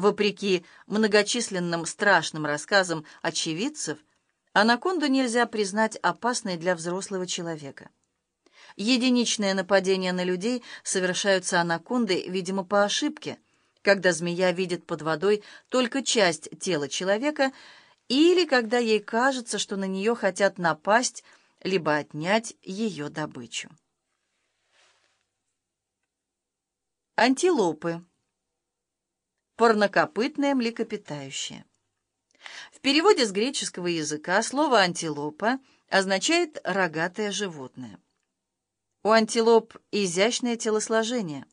Вопреки многочисленным страшным рассказам очевидцев, анаконду нельзя признать опасной для взрослого человека. Единичные нападения на людей совершаются анакондой, видимо, по ошибке, когда змея видит под водой только часть тела человека или когда ей кажется, что на нее хотят напасть, либо отнять ее добычу. Антилопы. Парнокопытные млекопитающие. В переводе с греческого языка слово «антилопа» означает «рогатое животное». У антилоп изящное телосложение.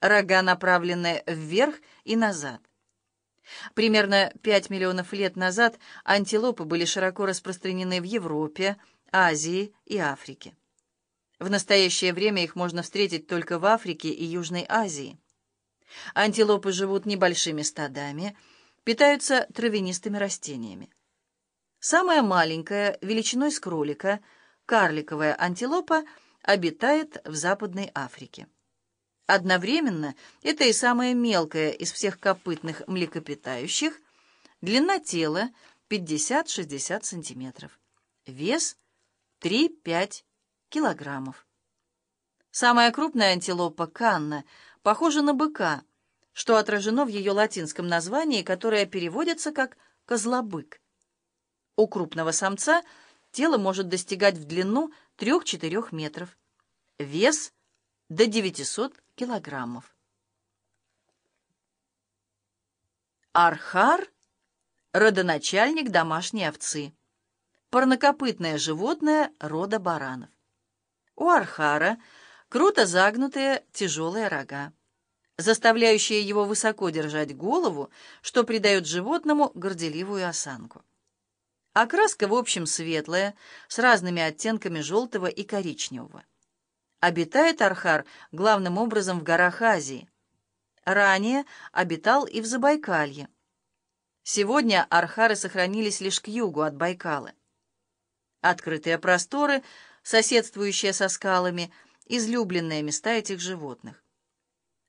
Рога направлены вверх и назад. Примерно 5 миллионов лет назад антилопы были широко распространены в Европе, Азии и Африке. В настоящее время их можно встретить только в Африке и Южной Азии. Антилопы живут небольшими стадами, питаются травянистыми растениями. Самая маленькая, величиной с кролика, карликовая антилопа обитает в Западной Африке. Одновременно это и самая мелкая из всех копытных млекопитающих, длина тела 50-60 см, вес 3-5 килограммов. Самая крупная антилопа канна похожа на быка, что отражено в ее латинском названии, которое переводится как «козлобык». У крупного самца тело может достигать в длину 3-4 метров, вес до 900 килограммов. Архар – родоначальник домашней овцы, парнокопытное животное рода баранов. У архара круто загнутые тяжелые рога, заставляющие его высоко держать голову, что придает животному горделивую осанку. Окраска, в общем, светлая, с разными оттенками желтого и коричневого. Обитает архар главным образом в горах Азии. Ранее обитал и в Забайкалье. Сегодня архары сохранились лишь к югу от Байкала. Открытые просторы – соседствующие со скалами, излюбленные места этих животных.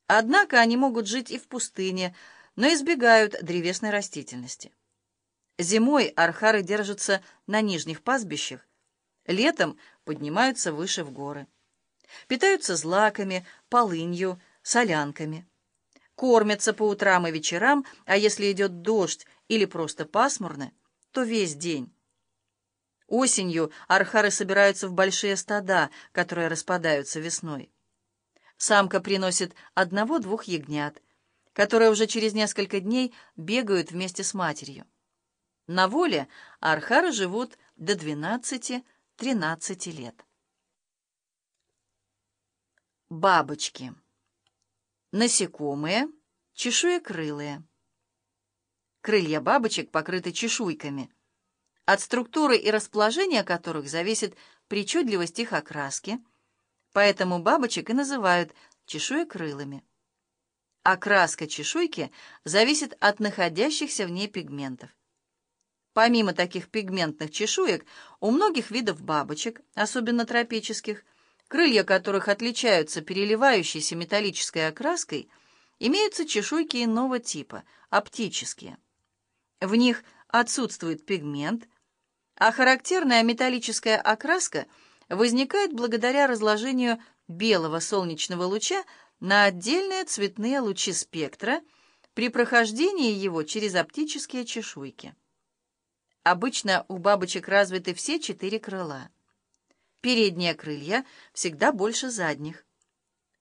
Однако они могут жить и в пустыне, но избегают древесной растительности. Зимой архары держатся на нижних пастбищах, летом поднимаются выше в горы. Питаются злаками, полынью, солянками. Кормятся по утрам и вечерам, а если идет дождь или просто пасмурно, то весь день. Осенью архары собираются в большие стада, которые распадаются весной. Самка приносит одного-двух ягнят, которые уже через несколько дней бегают вместе с матерью. На воле архары живут до 12-13 лет. Бабочки. Насекомые, чешуекрылые. Крылья бабочек покрыты чешуйками – от структуры и расположения которых зависит причудливость их окраски, поэтому бабочек и называют чешуекрылыми. Окраска чешуйки зависит от находящихся в ней пигментов. Помимо таких пигментных чешуек, у многих видов бабочек, особенно тропических, крылья которых отличаются переливающейся металлической окраской, имеются чешуйки иного типа, оптические. В них отсутствует пигмент – а характерная металлическая окраска возникает благодаря разложению белого солнечного луча на отдельные цветные лучи спектра при прохождении его через оптические чешуйки. Обычно у бабочек развиты все четыре крыла. Передние крылья всегда больше задних.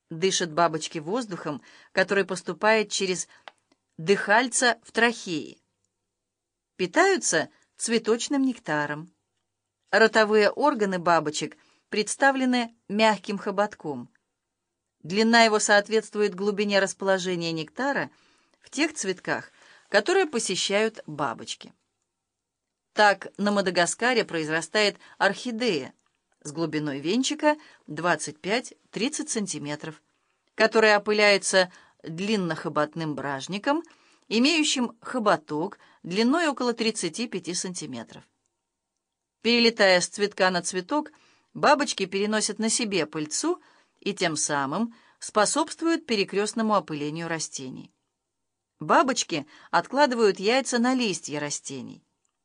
Дышат бабочки воздухом, который поступает через дыхальца в трахеи. Питаются цветочным нектаром. Ротовые органы бабочек представлены мягким хоботком. Длина его соответствует глубине расположения нектара в тех цветках, которые посещают бабочки. Так на Мадагаскаре произрастает орхидея с глубиной венчика 25-30 см, которая опыляется длиннохоботным бражником, имеющим хоботок длиной около 35 сантиметров. Перелетая с цветка на цветок, бабочки переносят на себе пыльцу и тем самым способствуют перекрестному опылению растений. Бабочки откладывают яйца на листья растений.